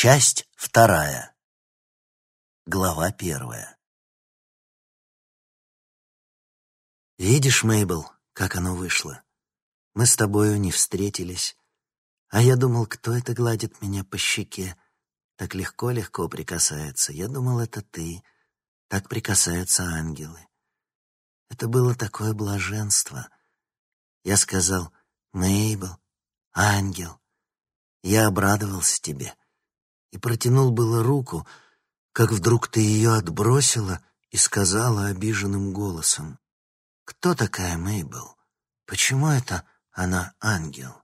Часть вторая. Глава первая. Видишь, Мейбл, как оно вышло? Мы с тобою не встретились, а я думал, кто это гладит меня по щеке. Так легко-легко прикасается. Я думал, это ты. Так прикасаются ангелы. Это было такое блаженство. Я сказал, Мейбл, ангел. Я обрадовался тебе и протянул было руку, как вдруг ты ее отбросила и сказала обиженным голосом. «Кто такая Мейбл? Почему это она ангел?»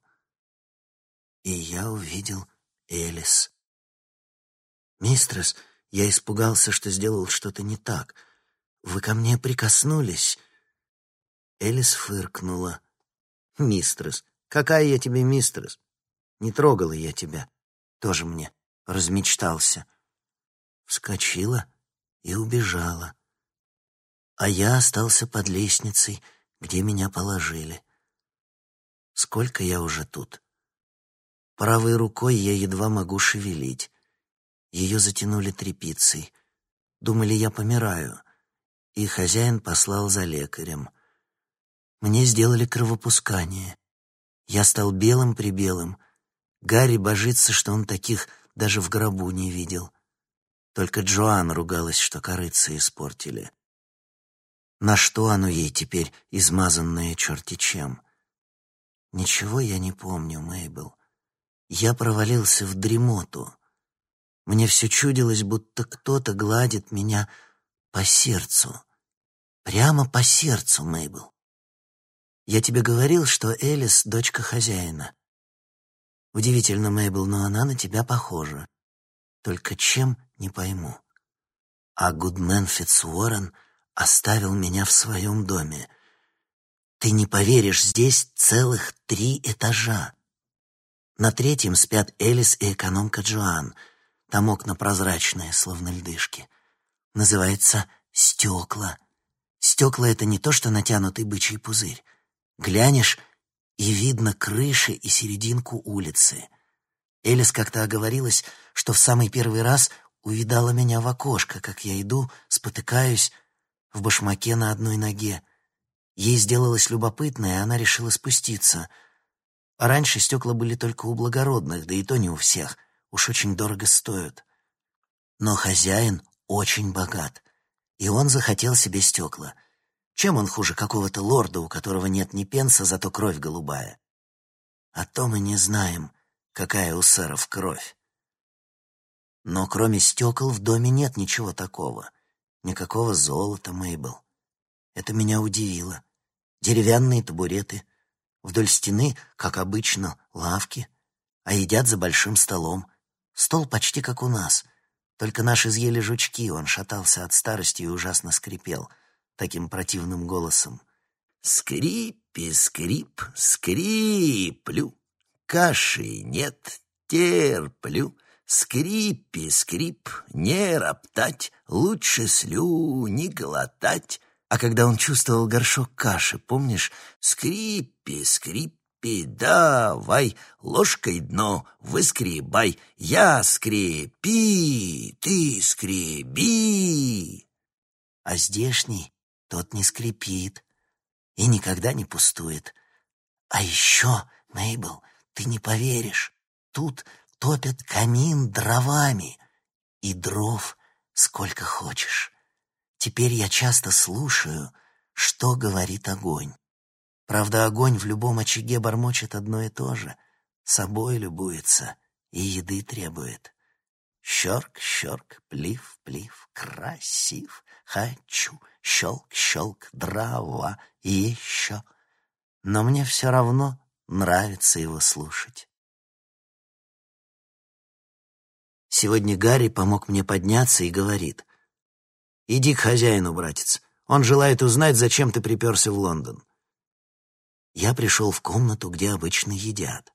И я увидел Элис. «Мистрес, я испугался, что сделал что-то не так. Вы ко мне прикоснулись?» Элис фыркнула. «Мистрес, какая я тебе мистрес? Не трогала я тебя. Тоже мне размечтался. Вскочила и убежала. А я остался под лестницей, где меня положили. Сколько я уже тут? Правой рукой я едва могу шевелить. Ее затянули тряпицей. Думали, я помираю. И хозяин послал за лекарем. Мне сделали кровопускание. Я стал белым-прибелым. Гарри божится, что он таких даже в гробу не видел. Только Джоан ругалась, что корыцы испортили. На что оно ей теперь, измазанное черти чем? Ничего я не помню, Мейбл. Я провалился в дремоту. Мне все чудилось, будто кто-то гладит меня по сердцу. Прямо по сердцу, Мейбл. Я тебе говорил, что Элис — дочка хозяина. Удивительно, Мейбл, но она на тебя похожа. Только чем, не пойму. А Гудмен Фитцуоррен оставил меня в своем доме. Ты не поверишь, здесь целых три этажа. На третьем спят Элис и экономка Джоан. Там окна прозрачные, словно льдышки. Называется «стекла». Стекла — это не то, что натянутый бычий пузырь. Глянешь — и видно крыши и серединку улицы. Элис как-то оговорилась, что в самый первый раз увидала меня в окошко, как я иду, спотыкаюсь в башмаке на одной ноге. Ей сделалось любопытно, и она решила спуститься. А раньше стекла были только у благородных, да и то не у всех, уж очень дорого стоят. Но хозяин очень богат, и он захотел себе стекла — чем он хуже какого-то лорда, у которого нет ни пенса, зато кровь голубая? А то мы не знаем, какая у сэров кровь. Но кроме стекол в доме нет ничего такого. Никакого золота, Мейбл. Это меня удивило. Деревянные табуреты. Вдоль стены, как обычно, лавки. А едят за большим столом. Стол почти как у нас. Только наш изъели жучки, он шатался от старости и ужасно скрипел — таким противным голосом. «Скрипи, скрип, скриплю, каши нет, терплю, скрипи, скрип, не роптать, лучше слю не глотать». А когда он чувствовал горшок каши, помнишь? «Скрипи, скрипи, давай, ложкой дно выскребай, я скрепи, ты скреби». А здешний тот не скрипит и никогда не пустует. А еще, Мейбл, ты не поверишь, тут топят камин дровами, и дров сколько хочешь. Теперь я часто слушаю, что говорит огонь. Правда, огонь в любом очаге бормочет одно и то же, собой любуется и еды требует. Щерк, щерк, плив, плив, красив, хочу — щелк-щелк, дрова, еще. Но мне все равно нравится его слушать. Сегодня Гарри помог мне подняться и говорит. «Иди к хозяину, братец. Он желает узнать, зачем ты приперся в Лондон». Я пришел в комнату, где обычно едят.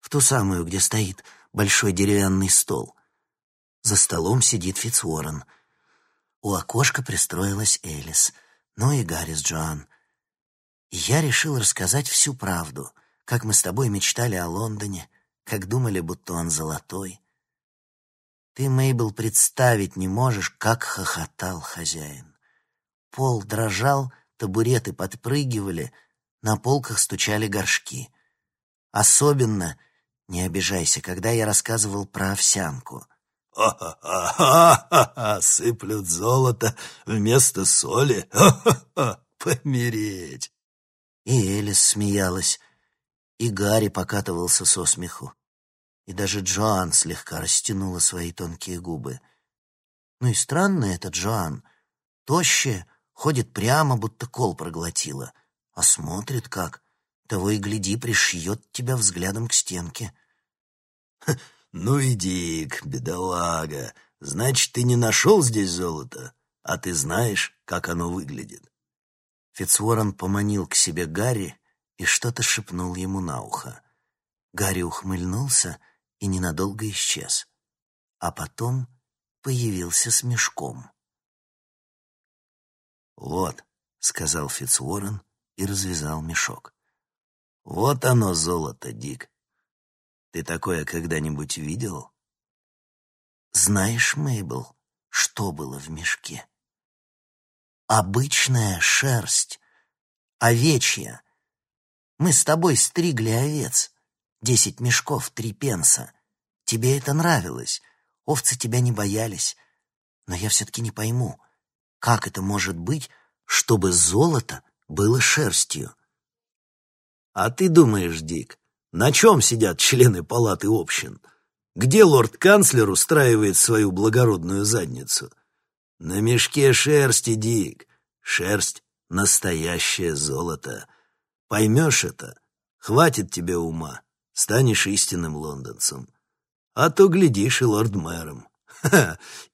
В ту самую, где стоит большой деревянный стол. За столом сидит Фицуоррен — у окошка пристроилась Элис, ну и Гарри с Джоан. Я решил рассказать всю правду, как мы с тобой мечтали о Лондоне, как думали, будто он золотой. Ты, Мейбл, представить не можешь, как хохотал хозяин. Пол дрожал, табуреты подпрыгивали, на полках стучали горшки. Особенно, не обижайся, когда я рассказывал про овсянку. «Ха-ха-ха! Сыплют золото вместо соли! Ха-ха-ха! Помереть!» И Элис смеялась, и Гарри покатывался со смеху и даже Джоан слегка растянула свои тонкие губы. Ну и странно это Джоан. Тощая, ходит прямо, будто кол проглотила, а смотрит как. Того и гляди, пришьет тебя взглядом к стенке. «Ну и Дик, бедолага, значит, ты не нашел здесь золото, а ты знаешь, как оно выглядит». Фицворон поманил к себе Гарри и что-то шепнул ему на ухо. Гарри ухмыльнулся и ненадолго исчез, а потом появился с мешком. «Вот», — сказал Фицуоррен и развязал мешок. «Вот оно, золото, Дик. Ты такое когда-нибудь видел?» «Знаешь, Мейбл, что было в мешке?» «Обычная шерсть, овечья. Мы с тобой стригли овец. Десять мешков, три пенса. Тебе это нравилось. Овцы тебя не боялись. Но я все-таки не пойму, как это может быть, чтобы золото было шерстью? А ты думаешь, Дик, на чем сидят члены палаты общин? Где лорд-канцлер устраивает свою благородную задницу? На мешке шерсти, Дик. Шерсть — настоящее золото. Поймешь это, хватит тебе ума станешь истинным лондонцем. А то, глядишь, и лорд-мэром.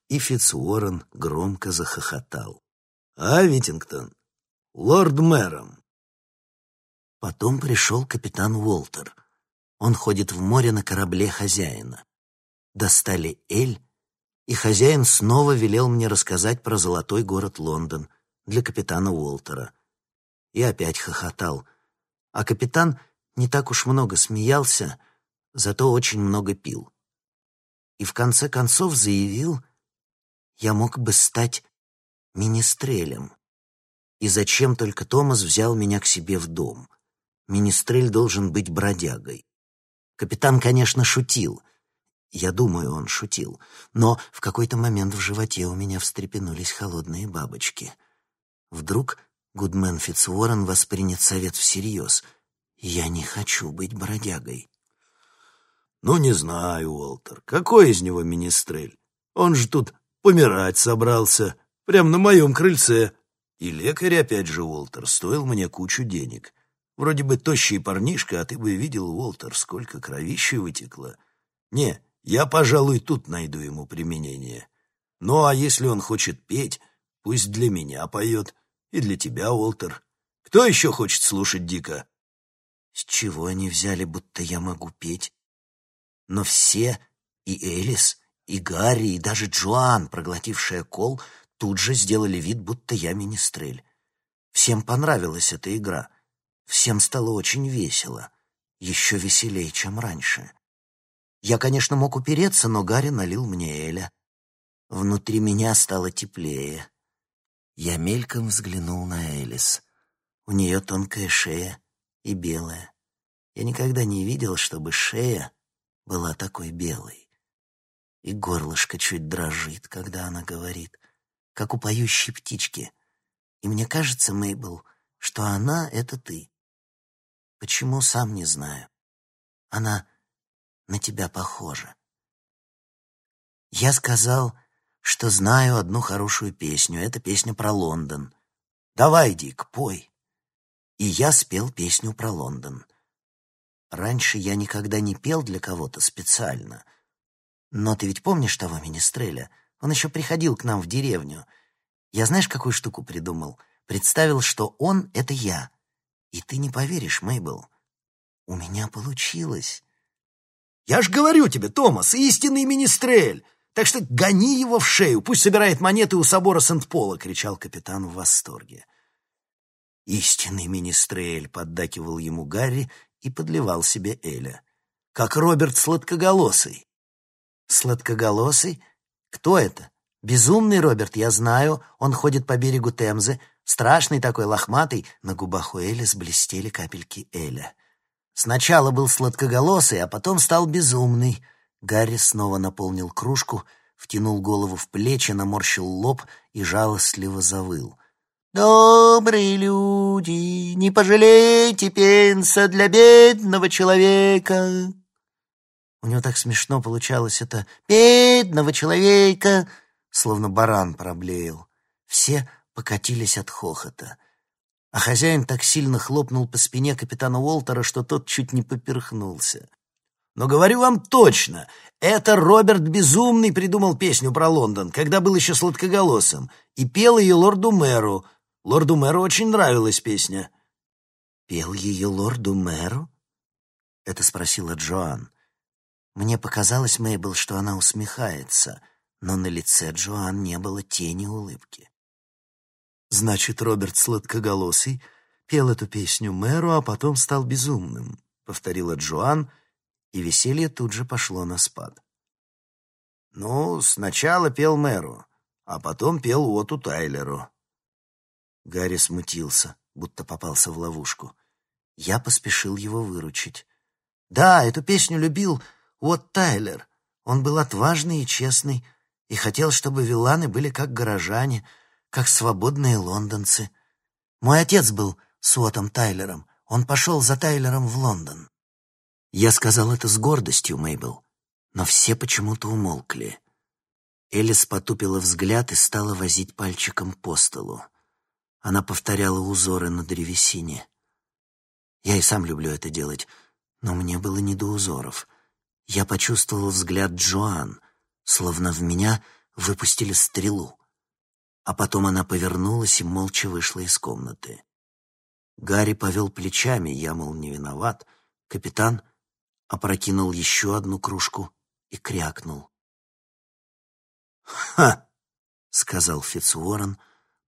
И Фицуоррен громко захохотал. А, Витингтон, лорд-мэром. Потом пришел капитан Уолтер. Он ходит в море на корабле хозяина. Достали Эль, и хозяин снова велел мне рассказать про золотой город Лондон для капитана Уолтера. И опять хохотал. А капитан не так уж много смеялся, зато очень много пил. И в конце концов заявил, я мог бы стать министрелем. И зачем только Томас взял меня к себе в дом? Министрель должен быть бродягой. Капитан, конечно, шутил. Я думаю, он шутил. Но в какой-то момент в животе у меня встрепенулись холодные бабочки. Вдруг Гудмен Фитцворен воспринят совет всерьез — я не хочу быть бродягой. Ну, не знаю, Уолтер, какой из него министрель? Он же тут помирать собрался, прямо на моем крыльце. И лекарь, опять же, Уолтер, стоил мне кучу денег. Вроде бы тощий парнишка, а ты бы видел, Уолтер, сколько кровищи вытекло. Не, я, пожалуй, тут найду ему применение. Ну, а если он хочет петь, пусть для меня поет. И для тебя, Уолтер. Кто еще хочет слушать Дика? С чего они взяли, будто я могу петь? Но все, и Элис, и Гарри, и даже Джоан, проглотившая кол, тут же сделали вид, будто я министрель. Всем понравилась эта игра. Всем стало очень весело. Еще веселее, чем раньше. Я, конечно, мог упереться, но Гарри налил мне Эля. Внутри меня стало теплее. Я мельком взглянул на Элис. У нее тонкая шея, и белая. Я никогда не видел, чтобы шея была такой белой. И горлышко чуть дрожит, когда она говорит, как у поющей птички. И мне кажется, Мейбл, что она — это ты. Почему, сам не знаю. Она на тебя похожа. Я сказал, что знаю одну хорошую песню. Это песня про Лондон. Давай, Дик, пой и я спел песню про Лондон. Раньше я никогда не пел для кого-то специально. Но ты ведь помнишь того министреля? Он еще приходил к нам в деревню. Я знаешь, какую штуку придумал? Представил, что он — это я. И ты не поверишь, Мейбл, у меня получилось. «Я ж говорю тебе, Томас, истинный министрель! Так что гони его в шею, пусть собирает монеты у собора Сент-Пола!» — кричал капитан в восторге. «Истинный министрель», — поддакивал ему Гарри и подливал себе Эля. «Как Роберт Сладкоголосый». «Сладкоголосый? Кто это? Безумный Роберт, я знаю. Он ходит по берегу Темзы. Страшный такой, лохматый. На губах у Элис блестели капельки Эля. Сначала был сладкоголосый, а потом стал безумный. Гарри снова наполнил кружку, втянул голову в плечи, наморщил лоб и жалостливо завыл. «Добрые люди, не пожалейте пенса для бедного человека!» У него так смешно получалось это «бедного человека», словно баран проблеял. Все покатились от хохота. А хозяин так сильно хлопнул по спине капитана Уолтера, что тот чуть не поперхнулся. Но говорю вам точно, это Роберт Безумный придумал песню про Лондон, когда был еще сладкоголосым, и пел ее лорду мэру. Лорду мэру очень нравилась песня. «Пел ее лорду мэру?» — это спросила Джоан. Мне показалось, Мейбл, что она усмехается, но на лице Джоан не было тени улыбки. «Значит, Роберт Сладкоголосый пел эту песню мэру, а потом стал безумным», — повторила Джоан, и веселье тут же пошло на спад. «Ну, сначала пел мэру, а потом пел Уоту Тайлеру». Гарри смутился, будто попался в ловушку. Я поспешил его выручить. «Да, эту песню любил вот Тайлер. Он был отважный и честный, и хотел, чтобы виланы были как горожане, как свободные лондонцы. Мой отец был Суотом Тайлером. Он пошел за Тайлером в Лондон. Я сказал это с гордостью, Мейбл, но все почему-то умолкли. Элис потупила взгляд и стала возить пальчиком по столу. Она повторяла узоры на древесине. Я и сам люблю это делать, но мне было не до узоров — я почувствовал взгляд Джоан, словно в меня выпустили стрелу. А потом она повернулась и молча вышла из комнаты. Гарри повел плечами, я, мол, не виноват. Капитан опрокинул еще одну кружку и крякнул. «Ха!» — сказал Фицуоррен,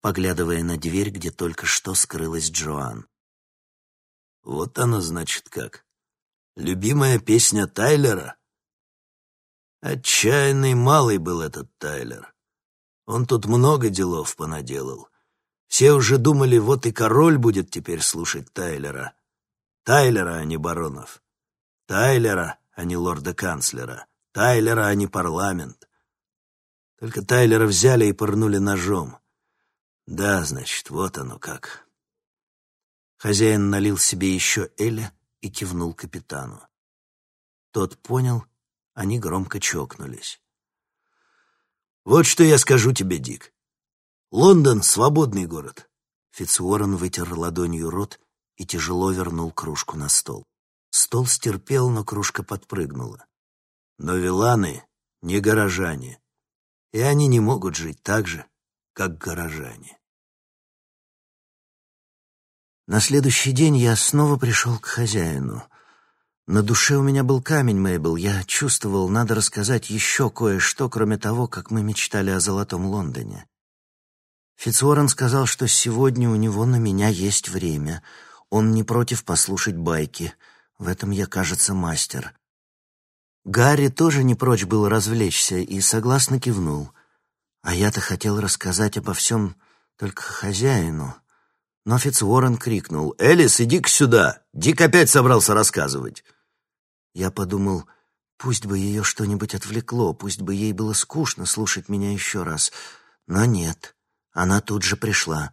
поглядывая на дверь, где только что скрылась Джоан. «Вот оно, значит, как. Любимая песня Тайлера? Отчаянный малый был этот Тайлер. Он тут много делов понаделал. Все уже думали, вот и король будет теперь слушать Тайлера. Тайлера, а не баронов. Тайлера, а не лорда-канцлера. Тайлера, а не парламент. Только Тайлера взяли и пырнули ножом. Да, значит, вот оно как. Хозяин налил себе еще Эля, и кивнул капитану. Тот понял, они громко чокнулись. «Вот что я скажу тебе, Дик. Лондон — свободный город». Фицуоррен вытер ладонью рот и тяжело вернул кружку на стол. Стол стерпел, но кружка подпрыгнула. Но виланы не горожане, и они не могут жить так же, как горожане. На следующий день я снова пришел к хозяину. На душе у меня был камень, Мейбл. Я чувствовал, надо рассказать еще кое-что, кроме того, как мы мечтали о золотом Лондоне. Фицуоррен сказал, что сегодня у него на меня есть время. Он не против послушать байки. В этом я, кажется, мастер. Гарри тоже не прочь был развлечься и согласно кивнул. А я-то хотел рассказать обо всем только хозяину. Но Фицуоррен крикнул «Элис, иди-ка сюда! Дик опять собрался рассказывать!» Я подумал, пусть бы ее что-нибудь отвлекло, пусть бы ей было скучно слушать меня еще раз. Но нет, она тут же пришла.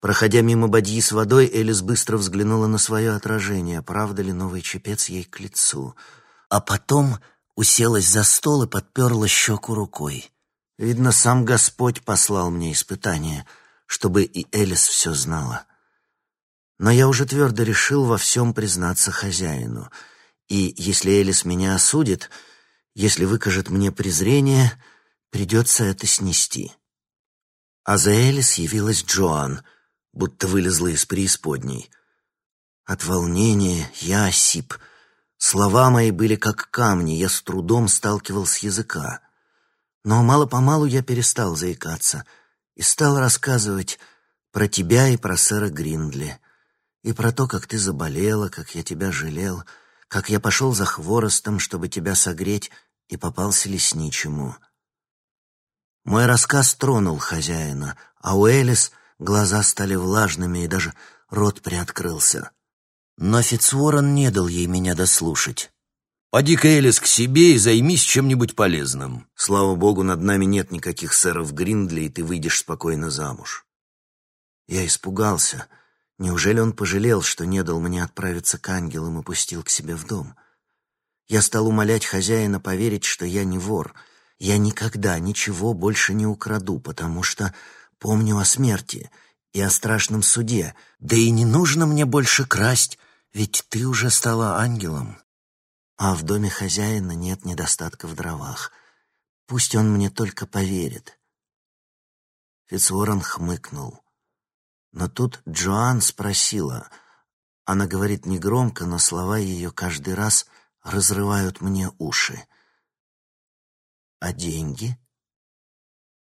Проходя мимо бадьи с водой, Элис быстро взглянула на свое отражение, правда ли новый чепец ей к лицу. А потом уселась за стол и подперла щеку рукой. Видно, сам Господь послал мне испытание — чтобы и Элис все знала. Но я уже твердо решил во всем признаться хозяину. И если Элис меня осудит, если выкажет мне презрение, придется это снести. А за Элис явилась Джоан, будто вылезла из преисподней. От волнения я осип. Слова мои были как камни, я с трудом сталкивал с языка. Но мало-помалу я перестал заикаться — и стал рассказывать про тебя и про сэра Гриндли, и про то, как ты заболела, как я тебя жалел, как я пошел за хворостом, чтобы тебя согреть, и попался лесничему. Мой рассказ тронул хозяина, а у Элис глаза стали влажными и даже рот приоткрылся. Но Фицуоран не дал ей меня дослушать. «Поди-ка, Элис, к себе и займись чем-нибудь полезным. Слава богу, над нами нет никаких сэров Гриндли, и ты выйдешь спокойно замуж». Я испугался. Неужели он пожалел, что не дал мне отправиться к ангелам и пустил к себе в дом? Я стал умолять хозяина поверить, что я не вор. Я никогда ничего больше не украду, потому что помню о смерти и о страшном суде. Да и не нужно мне больше красть, ведь ты уже стала ангелом. А в доме хозяина нет недостатка в дровах. Пусть он мне только поверит. Фицуоран хмыкнул. Но тут Джоан спросила. Она говорит негромко, но слова ее каждый раз разрывают мне уши. «А деньги?»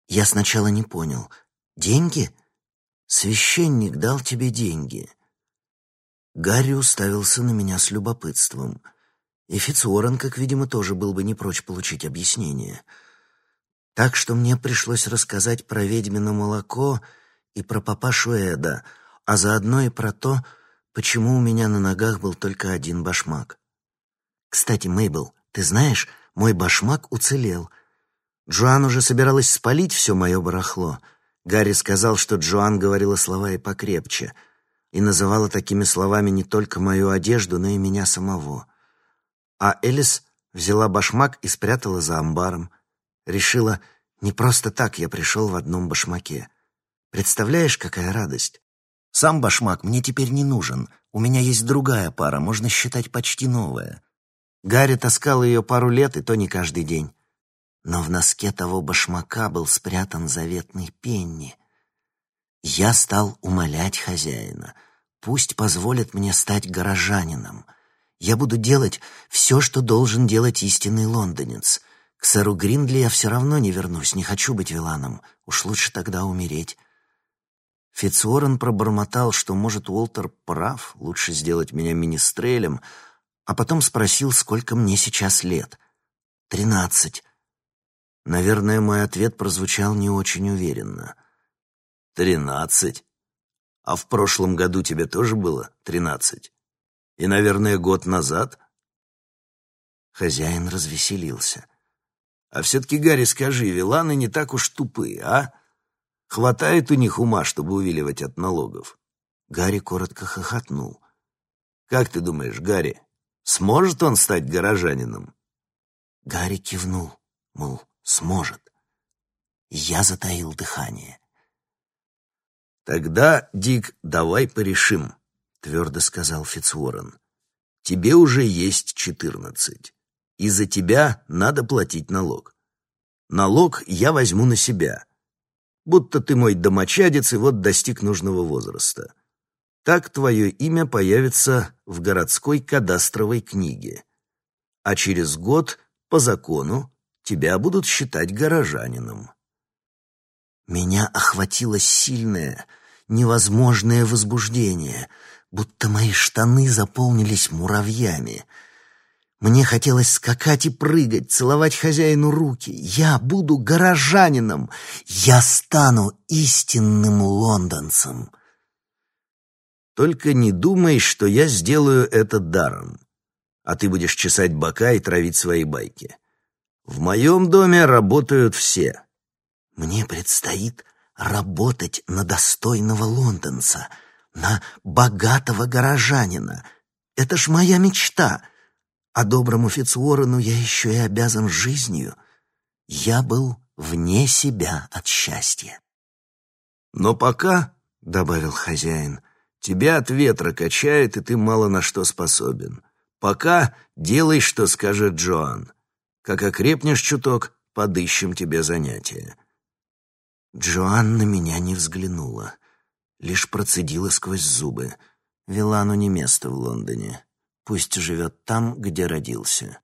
Я сначала не понял. «Деньги? Священник дал тебе деньги». Гарри уставился на меня с любопытством. И Фицуоран, как видимо, тоже был бы не прочь получить объяснение. Так что мне пришлось рассказать про ведьмино молоко и про папашу Эда, а заодно и про то, почему у меня на ногах был только один башмак. Кстати, Мейбл, ты знаешь, мой башмак уцелел. Джоан уже собиралась спалить все мое барахло. Гарри сказал, что Джоан говорила слова и покрепче, и называла такими словами не только мою одежду, но и меня самого. А Элис взяла башмак и спрятала за амбаром. Решила, не просто так я пришел в одном башмаке. Представляешь, какая радость? Сам башмак мне теперь не нужен. У меня есть другая пара, можно считать почти новая. Гарри таскал ее пару лет, и то не каждый день. Но в носке того башмака был спрятан заветный пенни. Я стал умолять хозяина. Пусть позволит мне стать горожанином — я буду делать все, что должен делать истинный лондонец. К сэру Гриндли я все равно не вернусь, не хочу быть виланом. Уж лучше тогда умереть. Фицуорен пробормотал, что, может, Уолтер прав, лучше сделать меня министрелем, а потом спросил, сколько мне сейчас лет. «Тринадцать». Наверное, мой ответ прозвучал не очень уверенно. «Тринадцать? А в прошлом году тебе тоже было тринадцать?» И, наверное, год назад. Хозяин развеселился. А все-таки, Гарри, скажи, виланы не так уж тупые, а? Хватает у них ума, чтобы увиливать от налогов. Гарри коротко хохотнул. Как ты думаешь, Гарри, сможет он стать горожанином? Гарри кивнул, мол, сможет. Я затаил дыхание. Тогда, Дик, давай порешим. — твердо сказал Фицуоррен. «Тебе уже есть четырнадцать. И за тебя надо платить налог. Налог я возьму на себя. Будто ты мой домочадец и вот достиг нужного возраста. Так твое имя появится в городской кадастровой книге. А через год, по закону, тебя будут считать горожанином». Меня охватило сильное, невозможное возбуждение — будто мои штаны заполнились муравьями. Мне хотелось скакать и прыгать, целовать хозяину руки. Я буду горожанином. Я стану истинным лондонцем. Только не думай, что я сделаю это даром, а ты будешь чесать бока и травить свои байки. В моем доме работают все. Мне предстоит работать на достойного лондонца — на богатого горожанина. Это ж моя мечта. А доброму Фицуорену я еще и обязан жизнью. Я был вне себя от счастья. «Но пока», — добавил хозяин, — «тебя от ветра качает, и ты мало на что способен. Пока делай, что скажет Джоан. Как окрепнешь чуток, подыщем тебе занятие». Джоан на меня не взглянула лишь процедила сквозь зубы. Вилану не место в Лондоне. Пусть живет там, где родился.